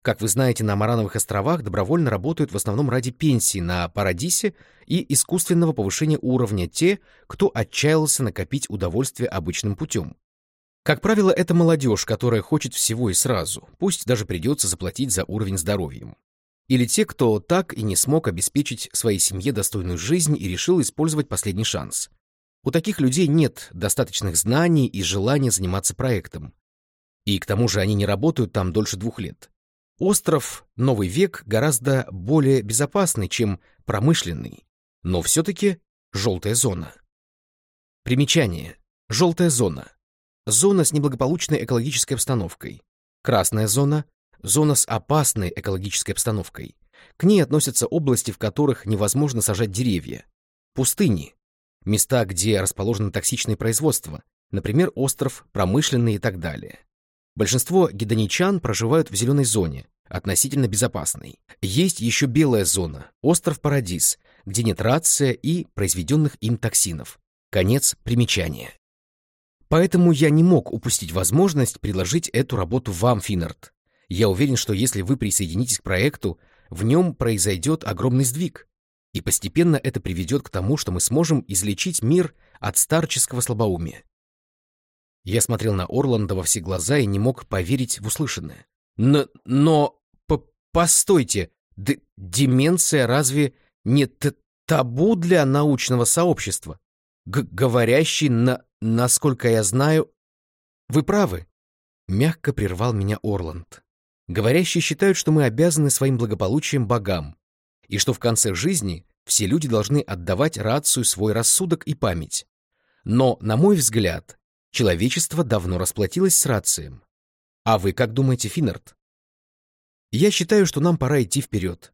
Как вы знаете, на Марановых островах добровольно работают в основном ради пенсии на Парадисе и искусственного повышения уровня те, кто отчаялся накопить удовольствие обычным путем. Как правило, это молодежь, которая хочет всего и сразу, пусть даже придется заплатить за уровень здоровья. Или те, кто так и не смог обеспечить своей семье достойную жизнь и решил использовать последний шанс. У таких людей нет достаточных знаний и желания заниматься проектом. И к тому же они не работают там дольше двух лет. Остров Новый век гораздо более безопасный, чем промышленный, но все-таки желтая зона. Примечание. Желтая зона. Зона с неблагополучной экологической обстановкой. Красная зона — зона с опасной экологической обстановкой. К ней относятся области, в которых невозможно сажать деревья. Пустыни. Места, где расположено токсичное производство, например, остров, промышленный и так далее. Большинство гедоничан проживают в зеленой зоне, относительно безопасной. Есть еще белая зона, остров Парадис, где нет рация и произведенных им токсинов. Конец примечания. Поэтому я не мог упустить возможность предложить эту работу вам, Финнард. Я уверен, что если вы присоединитесь к проекту, в нем произойдет огромный сдвиг. И постепенно это приведет к тому, что мы сможем излечить мир от старческого слабоумия. Я смотрел на Орланда во все глаза и не мог поверить в услышанное. Но, но постойте, д деменция разве не табу для научного сообщества? Г говорящий, на насколько я знаю... Вы правы, мягко прервал меня Орланд. Говорящие считают, что мы обязаны своим благополучием богам, и что в конце жизни все люди должны отдавать рацию свой рассудок и память. Но, на мой взгляд, Человечество давно расплатилось с рацием. А вы как думаете, Финнард? Я считаю, что нам пора идти вперед.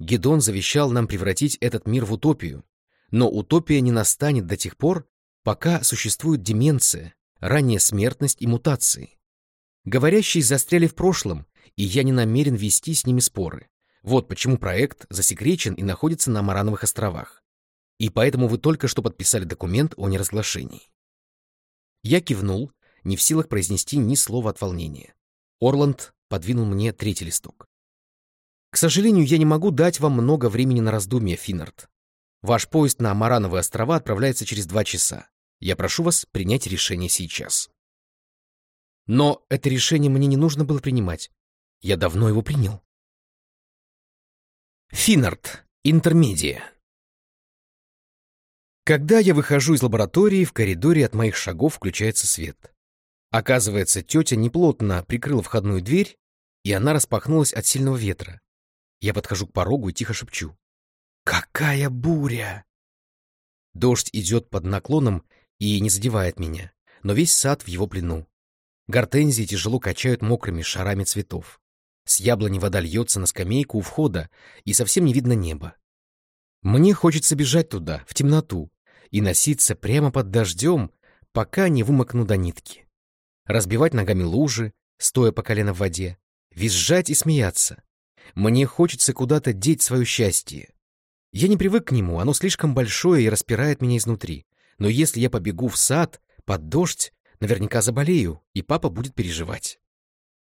Гедон завещал нам превратить этот мир в утопию. Но утопия не настанет до тех пор, пока существует деменция, ранняя смертность и мутации. Говорящие застряли в прошлом, и я не намерен вести с ними споры. Вот почему проект засекречен и находится на Марановых островах. И поэтому вы только что подписали документ о неразглашении. Я кивнул, не в силах произнести ни слова от волнения. Орланд подвинул мне третий листок. «К сожалению, я не могу дать вам много времени на раздумье, Финнард. Ваш поезд на Марановые острова отправляется через два часа. Я прошу вас принять решение сейчас». Но это решение мне не нужно было принимать. Я давно его принял. Финнард. Интермедия. Когда я выхожу из лаборатории, в коридоре от моих шагов включается свет. Оказывается, тетя неплотно прикрыла входную дверь, и она распахнулась от сильного ветра. Я подхожу к порогу и тихо шепчу. «Какая буря!» Дождь идет под наклоном и не задевает меня, но весь сад в его плену. Гортензии тяжело качают мокрыми шарами цветов. С яблони вода льется на скамейку у входа, и совсем не видно неба. Мне хочется бежать туда, в темноту, и носиться прямо под дождем, пока не вымокну до нитки. Разбивать ногами лужи, стоя по колено в воде, визжать и смеяться. Мне хочется куда-то деть свое счастье. Я не привык к нему, оно слишком большое и распирает меня изнутри. Но если я побегу в сад, под дождь, наверняка заболею, и папа будет переживать.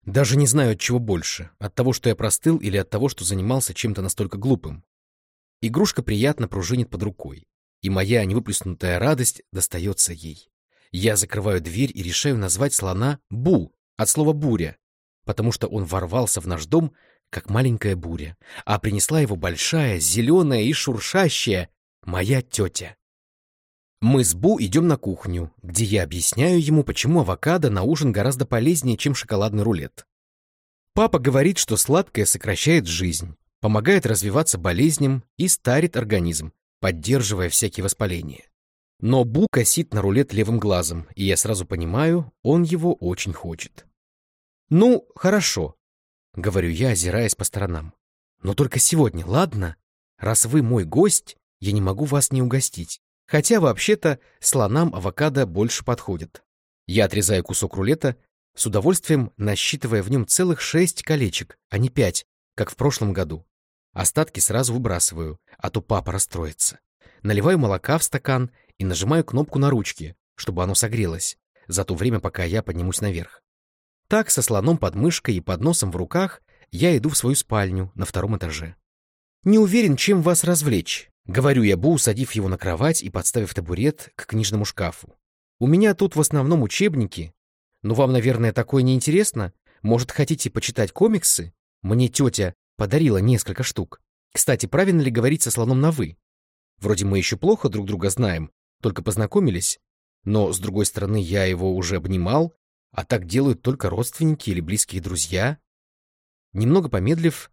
Даже не знаю, от чего больше, от того, что я простыл, или от того, что занимался чем-то настолько глупым. Игрушка приятно пружинит под рукой и моя невыплеснутая радость достается ей. Я закрываю дверь и решаю назвать слона Бу от слова «буря», потому что он ворвался в наш дом, как маленькая буря, а принесла его большая, зеленая и шуршащая моя тетя. Мы с Бу идем на кухню, где я объясняю ему, почему авокадо на ужин гораздо полезнее, чем шоколадный рулет. Папа говорит, что сладкое сокращает жизнь, помогает развиваться болезням и старит организм, поддерживая всякие воспаления. Но Бу косит на рулет левым глазом, и я сразу понимаю, он его очень хочет. «Ну, хорошо», — говорю я, озираясь по сторонам. «Но только сегодня, ладно? Раз вы мой гость, я не могу вас не угостить. Хотя, вообще-то, слонам авокадо больше подходит. Я отрезаю кусок рулета, с удовольствием насчитывая в нем целых шесть колечек, а не пять, как в прошлом году. Остатки сразу выбрасываю, а то папа расстроится. наливаю молока в стакан и нажимаю кнопку на ручке, чтобы оно согрелось, за то время, пока я поднимусь наверх. Так, со слоном под мышкой и подносом в руках, я иду в свою спальню на втором этаже. «Не уверен, чем вас развлечь», — говорю я Бу, усадив его на кровать и подставив табурет к книжному шкафу. «У меня тут в основном учебники. Но вам, наверное, такое не интересно? Может, хотите почитать комиксы? Мне тетя подарила несколько штук. Кстати, правильно ли говорить со слоном на «вы»? Вроде мы еще плохо друг друга знаем, только познакомились. Но, с другой стороны, я его уже обнимал, а так делают только родственники или близкие друзья. Немного помедлив,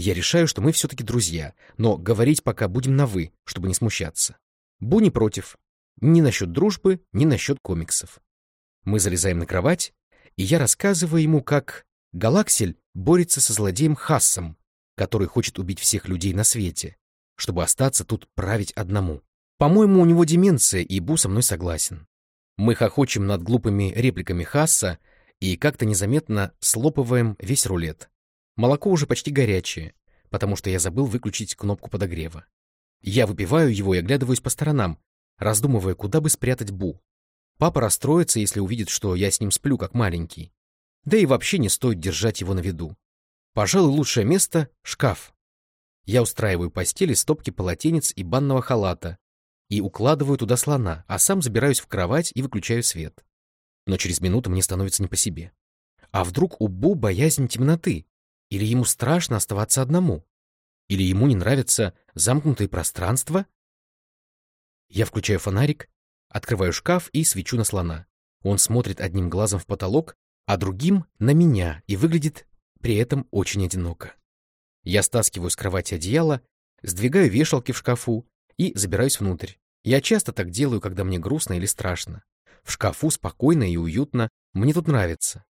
я решаю, что мы все-таки друзья, но говорить пока будем на «вы», чтобы не смущаться. Бу не против. Ни насчет дружбы, ни насчет комиксов. Мы залезаем на кровать, и я рассказываю ему, как Галаксель борется со злодеем Хассом, который хочет убить всех людей на свете, чтобы остаться тут править одному. По-моему, у него деменция, и Бу со мной согласен. Мы хохочем над глупыми репликами Хасса и как-то незаметно слопываем весь рулет. Молоко уже почти горячее, потому что я забыл выключить кнопку подогрева. Я выпиваю его и оглядываюсь по сторонам, раздумывая, куда бы спрятать Бу. Папа расстроится, если увидит, что я с ним сплю, как маленький. Да и вообще не стоит держать его на виду. Пожалуй, лучшее место — шкаф. Я устраиваю постели, стопки полотенец и банного халата и укладываю туда слона, а сам забираюсь в кровать и выключаю свет. Но через минуту мне становится не по себе. А вдруг у Бу боязнь темноты? Или ему страшно оставаться одному? Или ему не нравится замкнутое пространство? Я включаю фонарик, открываю шкаф и свечу на слона. Он смотрит одним глазом в потолок, а другим — на меня и выглядит при этом очень одиноко. Я стаскиваю с кровати одеяло, сдвигаю вешалки в шкафу и забираюсь внутрь. Я часто так делаю, когда мне грустно или страшно. В шкафу спокойно и уютно, мне тут нравится.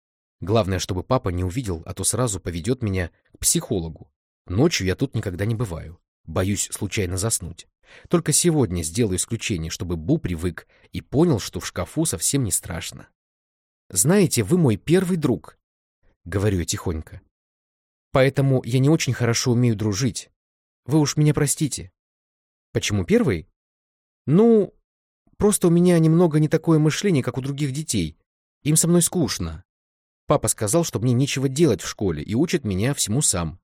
Главное, чтобы папа не увидел, а то сразу поведет меня к психологу. Ночью я тут никогда не бываю. Боюсь случайно заснуть. Только сегодня сделаю исключение, чтобы Бу привык и понял, что в шкафу совсем не страшно. «Знаете, вы мой первый друг», — говорю я тихонько. «Поэтому я не очень хорошо умею дружить. Вы уж меня простите». «Почему первый?» «Ну, просто у меня немного не такое мышление, как у других детей. Им со мной скучно. Папа сказал, что мне нечего делать в школе и учит меня всему сам.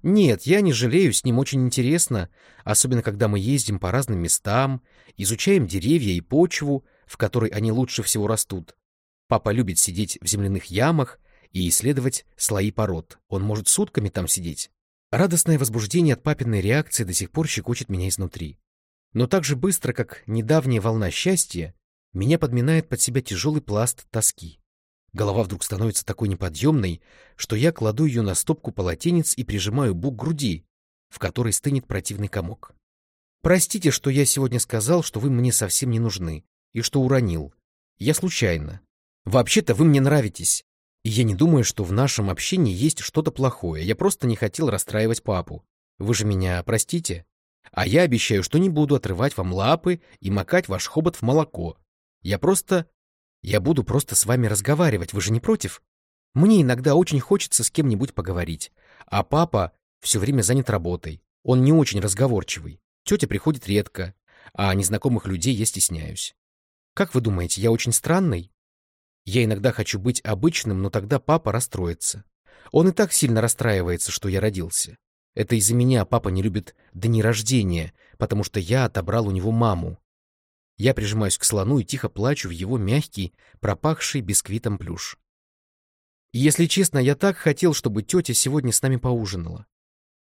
Нет, я не жалею, с ним очень интересно, особенно когда мы ездим по разным местам, изучаем деревья и почву, в которой они лучше всего растут. Папа любит сидеть в земляных ямах и исследовать слои пород. Он может сутками там сидеть. Радостное возбуждение от папиной реакции до сих пор щекочет меня изнутри. Но так же быстро, как недавняя волна счастья, меня подминает под себя тяжелый пласт тоски. Голова вдруг становится такой неподъемной, что я кладу ее на стопку полотенец и прижимаю бук груди, в которой стынет противный комок. Простите, что я сегодня сказал, что вы мне совсем не нужны, и что уронил. Я случайно. Вообще-то вы мне нравитесь, и я не думаю, что в нашем общении есть что-то плохое. Я просто не хотел расстраивать папу. Вы же меня простите? А я обещаю, что не буду отрывать вам лапы и макать ваш хобот в молоко. Я просто я буду просто с вами разговаривать, вы же не против? Мне иногда очень хочется с кем-нибудь поговорить. А папа все время занят работой. Он не очень разговорчивый. Тетя приходит редко, а незнакомых людей я стесняюсь. Как вы думаете, я очень странный? Я иногда хочу быть обычным, но тогда папа расстроится. Он и так сильно расстраивается, что я родился. Это из-за меня папа не любит дни рождения, потому что я отобрал у него маму, я прижимаюсь к слону и тихо плачу в его мягкий, пропахший бисквитом плюш. Если честно, я так хотел, чтобы тетя сегодня с нами поужинала.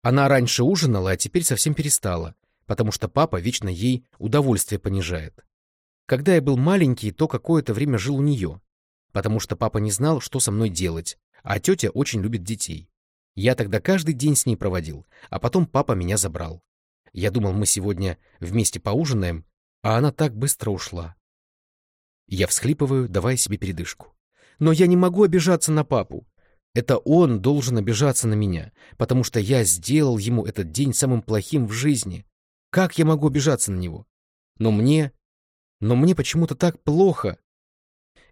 Она раньше ужинала, а теперь совсем перестала, потому что папа вечно ей удовольствие понижает. Когда я был маленький, то какое-то время жил у нее, потому что папа не знал, что со мной делать, а тетя очень любит детей. Я тогда каждый день с ней проводил, а потом папа меня забрал. Я думал, мы сегодня вместе поужинаем, а она так быстро ушла. Я всхлипываю, давая себе передышку. Но я не могу обижаться на папу. Это он должен обижаться на меня, потому что я сделал ему этот день самым плохим в жизни. Как я могу обижаться на него? Но мне... Но мне почему-то так плохо.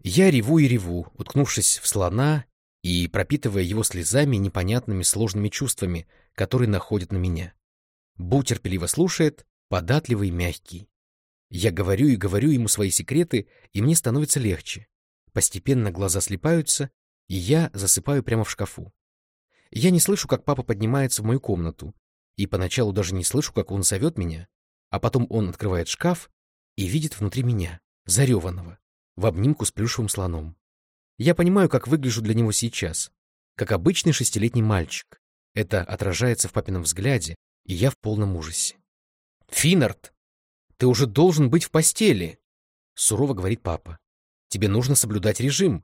Я реву и реву, уткнувшись в слона и пропитывая его слезами и непонятными сложными чувствами, которые находят на меня. Бу терпеливо слушает, податливый, мягкий. Я говорю и говорю ему свои секреты, и мне становится легче. Постепенно глаза слепаются, и я засыпаю прямо в шкафу. Я не слышу, как папа поднимается в мою комнату, и поначалу даже не слышу, как он зовет меня, а потом он открывает шкаф и видит внутри меня, зареванного, в обнимку с плюшевым слоном. Я понимаю, как выгляжу для него сейчас, как обычный шестилетний мальчик. Это отражается в папином взгляде, и я в полном ужасе. «Финард, ты уже должен быть в постели!» — сурово говорит папа. «Тебе нужно соблюдать режим,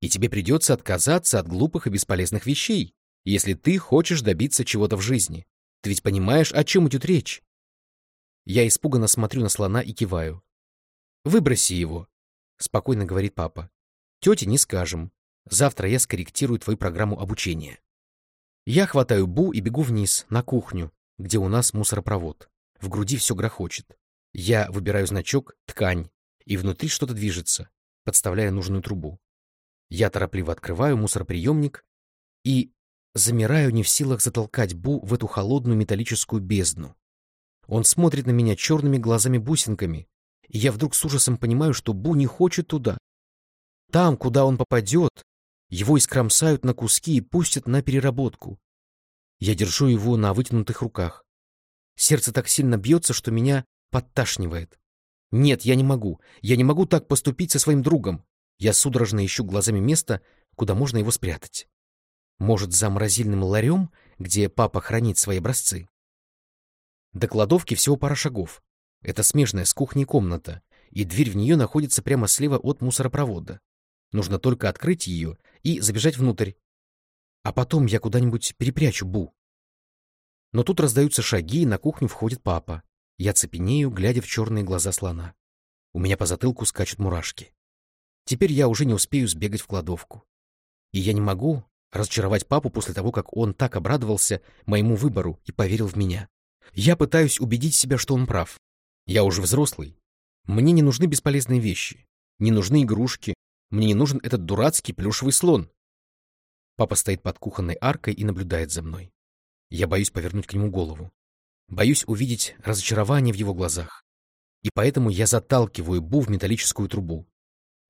и тебе придется отказаться от глупых и бесполезных вещей, если ты хочешь добиться чего-то в жизни. Ты ведь понимаешь, о чем идет речь?» Я испуганно смотрю на слона и киваю. «Выброси его», — спокойно говорит папа. «Тете не скажем. Завтра я скорректирую твою программу обучения». Я хватаю Бу и бегу вниз, на кухню, где у нас мусоропровод. В груди все грохочет. Я выбираю значок «Ткань», и внутри что-то движется, подставляя нужную трубу. Я торопливо открываю мусороприемник и замираю не в силах затолкать Бу в эту холодную металлическую бездну. Он смотрит на меня черными глазами-бусинками, и я вдруг с ужасом понимаю, что Бу не хочет туда. Там, куда он попадет, его искромсают на куски и пустят на переработку. Я держу его на вытянутых руках. Сердце так сильно бьется, что меня подташнивает. Нет, я не могу. Я не могу так поступить со своим другом. Я судорожно ищу глазами место, куда можно его спрятать. Может, за морозильным ларем, где папа хранит свои образцы? До кладовки всего пара шагов. Это смежная с кухней комната, и дверь в нее находится прямо слева от мусоропровода. Нужно только открыть ее и забежать внутрь. А потом я куда-нибудь перепрячу Бу. Но тут раздаются шаги, и на кухню входит папа. Я цепенею, глядя в черные глаза слона. У меня по затылку скачут мурашки. Теперь я уже не успею сбегать в кладовку. И я не могу разочаровать папу после того, как он так обрадовался моему выбору и поверил в меня. Я пытаюсь убедить себя, что он прав. Я уже взрослый. Мне не нужны бесполезные вещи. Не нужны игрушки. Мне не нужен этот дурацкий плюшевый слон. Папа стоит под кухонной аркой и наблюдает за мной. Я боюсь повернуть к нему голову. Боюсь увидеть разочарование в его глазах. И поэтому я заталкиваю Бу в металлическую трубу.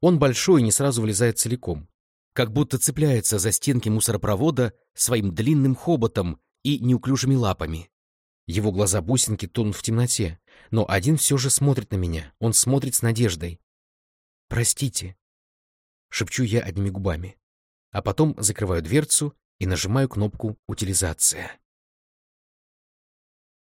Он большой и не сразу влезает целиком. Как будто цепляется за стенки мусоропровода своим длинным хоботом и неуклюжими лапами. Его глаза-бусинки тонут в темноте, но один все же смотрит на меня. Он смотрит с надеждой. «Простите», — шепчу я одними губами. А потом закрываю дверцу и нажимаю кнопку «Утилизация».